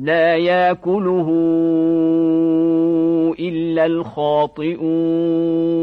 لا ياكله إلا الخاطئون.